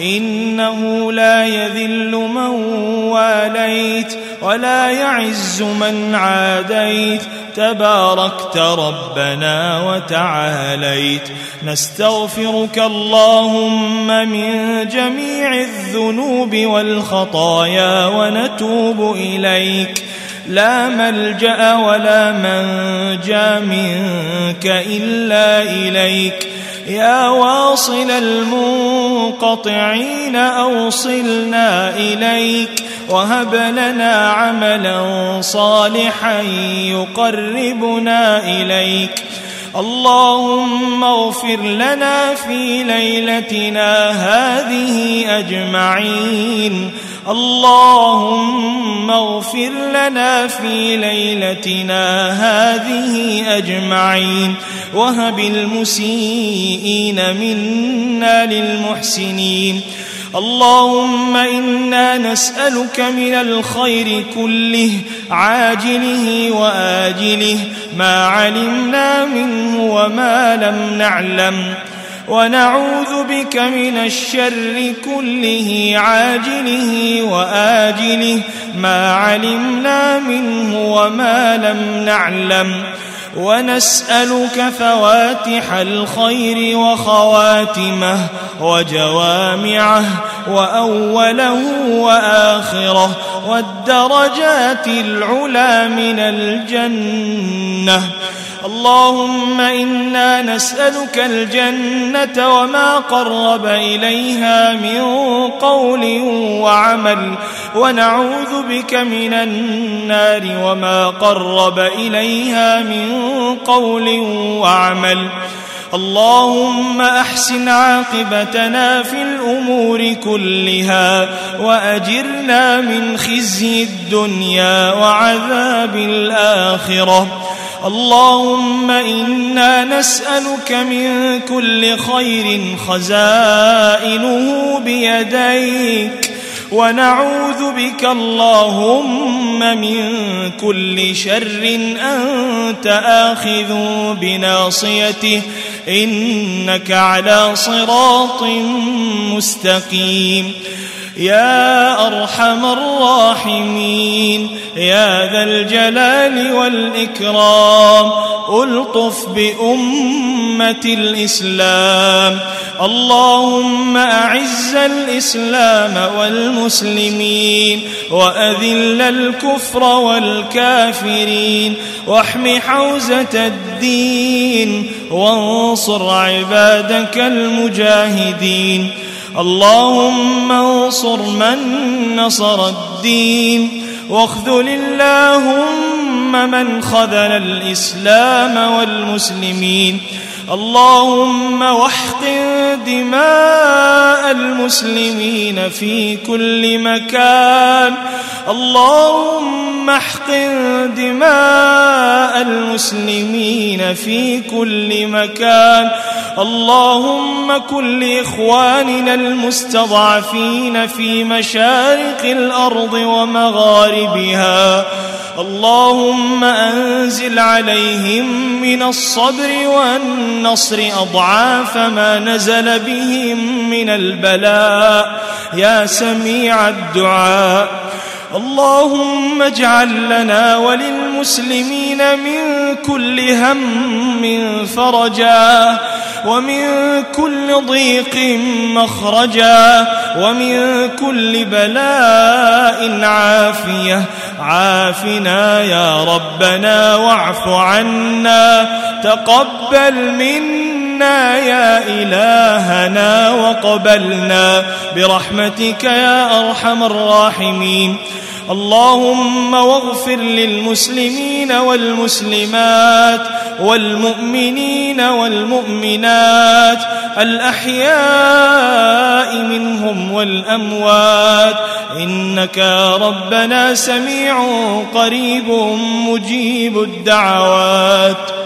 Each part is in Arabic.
إنه لا يذل من واليت ولا يعز من عاديت. تباركت ربنا وتعاليت. نستغفرك اللهم من جميع الذنوب والخطايا ونتوب إليك. لا ملجأ ولا منجأ منك إلا إليك. يا واصل المنقطعين أوصلنا إليك وهب لنا عملا صالحا يقربنا إليك. اللهم اغفر لنا في ليلتنا هذه أجمعين. اللهم اغفر لنا في ليلتنا هذه أجمعين. وهب المسيئين منا للمحسنين. اللهم إنا نسألك من الخير كله عاجله وآجله ما علمنا منه وما لم نعلم. ونعوذ بك من الشر كله عاجله وآجله ما علمنا منه وما لم نعلم. ونسألك فواتح الخير وخواتمه وجوامعه وأوله وآخره والدرجات العلى من الجنة. اللهم إنا نسألك الجنة وما قرب إليها من قول وعمل ونعوذ بك من النار وما قرب إليها من قول وعمل. اللهم أحسن عاقبتنا في الأمور كلها وأجرنا من خزي الدنيا وعذاب الآخرة. اللهم إنا نسألك من كل خير خزائنه بيديك. ونعوذ بك اللهم من كل شر أنت آخذ بناصيته إنك على صراط مستقيم يا أرحم الراحمين يا ذا الجلال والإكرام ألطف بأمة الإسلام. اللهم أعز الإسلام والمسلمين وأذل الكفر والكافرين واحم حوزة الدين وانصر عبادك المجاهدين. اللهم انصر من نصر الدين واخذل اللهم من خذل الإسلام والمسلمين اللهم واحقن دماء المسلمين في كل مكان. اللهم احقن دماء المسلمين في كل مكان. اللهم كن لإخواننا المستضعفين في مشارق الأرض ومغاربها. اللهم أنزل عليهم من الصبر والنصر أضعاف ما نزل بهم من البلاء. يا سميع الدعاء. اللهم اجعل لنا وللمسلمين من كل هم فرجا ومن كل ضيق مخرجا ومن كل بلاء عافية. عافنا يا ربنا واعف عنا. تقبل منا يا إلهنا وقبلنا. برحمتك يا أرحم الراحمين. اللهم واغفر للمسلمين والمسلمات والمؤمنين والمؤمنات الأحياء منهم والأموات إنك ربنا سميع قريب مجيب الدعوات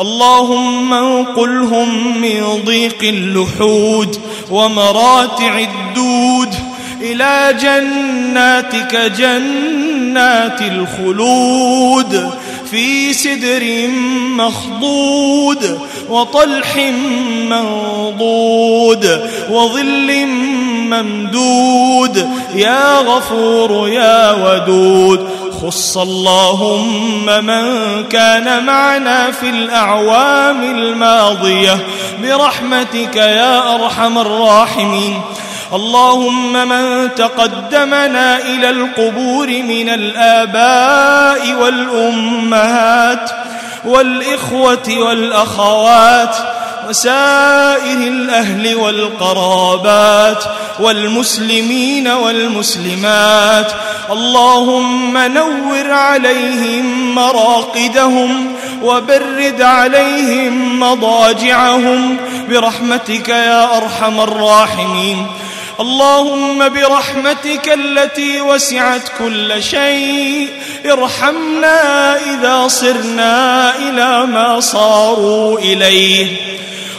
اللهم انقلهم من ضيق اللحود ومراتع الدود إلى جناتك جنات الخلود في سدر مخضود وطلح منضود وظل ممدود يا غفور يا ودود خص اللهم من كان معنا في الأعوام الماضية برحمتك يا أرحم الراحمين. اللهم من تقدمنا إلى القبور من الآباء والأمهات والإخوة والأخوات وسائر الأهل والقرابات والمسلمين والمسلمات. اللهم نور عليهم مراقدهم وبرد عليهم مضاجعهم. برحمتك يا أرحم الراحمين. اللهم برحمتك التي وسعت كل شيء. ارحمنا إذا صرنا إلى ما صاروا إليه.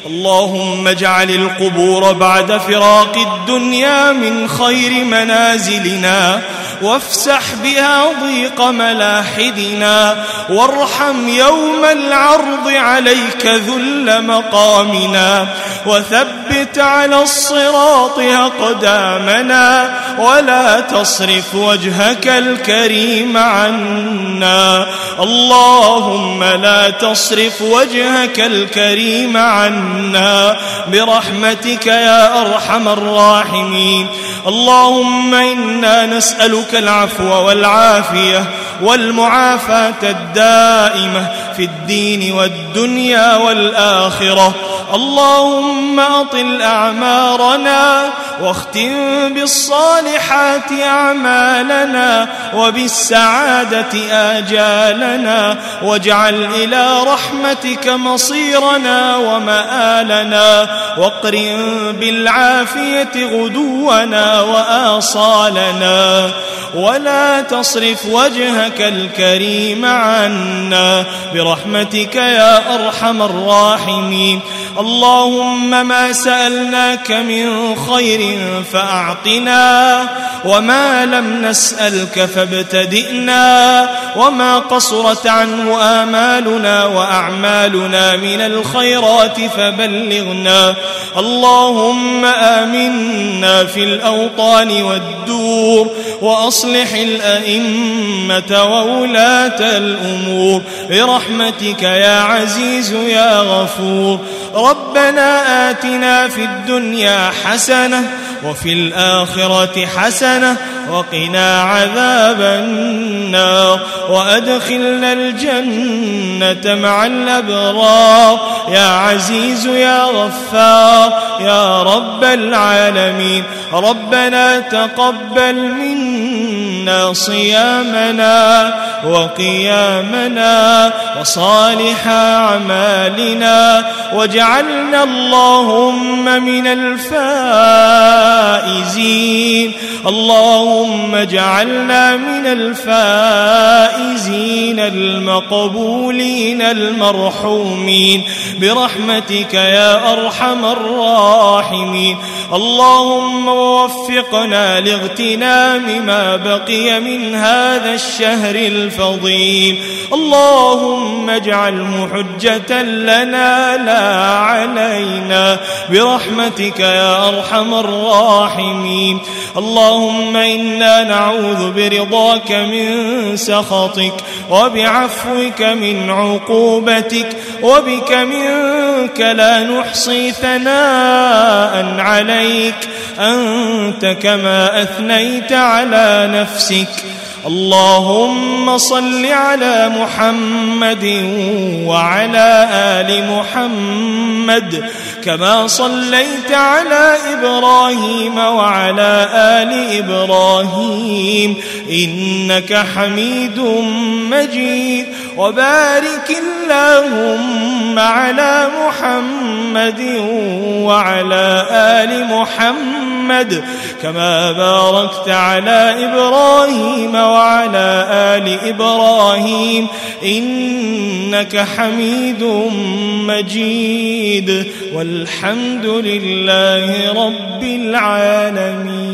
اللهم اجعل القبور بعد فراق الدنيا من خير منازلنا. وافسح بها ضيق ملاحدنا وارحم يوم العرض عليك ذل مقامنا وثبت على الصراط أقدامنا ولا تصرف وجهك الكريم عنا اللهم لا تصرف وجهك الكريم عنا برحمتك يا أرحم الراحمين اللهم إنا نسألك العفو والعافية والمعافاة الدائمة في الدين والدنيا والآخرة. اللهم أطل أعمارنا واختم بالصالحات أعمالنا وبالسعادة آجالنا واجعل إلى رحمتك مصيرنا ومآلنا واقرن بالعافية غدونا وآصالنا ولا تصرف وجهك الكريم عنا برحمتك يا أرحم الراحمين اللهم ما سألناك من خير فأعطنا وما لم نسألك فابتدئنا وما قصرت عنه آمالنا وأعمالنا من الخيرات فبلغنا. اللهم آمنا في الأوطان والدور وأصلح الأئمة وولاة الأمور. برحمتك يا عزيز يا غفور. ربنا آتنا في الدنيا حسنة وفي الآخرة حسنة وقنا عذاب النار وأدخلنا الجنة مع الأبرار. يا عزيز يا غفار يا رب العالمين ربنا تقبل منا صيامنا وقيامنا وصالح أعمالنا. واجعلنا اللهم من الفائزين. اللهم اجعلنا من الفائزين المقبولين المرحومين. برحمتك يا أرحم الراحمين. اللهم وفقنا لاغتنام ما بقي من هذا الشهر الفائز فضيل اللهم اجعله حجة لنا لا علينا. برحمتك يا أرحم الراحمين. اللهم إنا نعوذ برضاك من سخطك وبعفوك من عقوبتك وبك منك لا نحصي ثناء عليك أنت كما أثنيت على نفسك اللهم صل على محمد وعلى آل محمد كما صليت على إبراهيم وعلى آل إبراهيم. إنك حميد مجيد. وبارك اللهم على محمد وعلى آل محمد كما باركت على إبراهيم وعلى آل إبراهيم إنك حميد مجيد والحمد لله رب العالمين.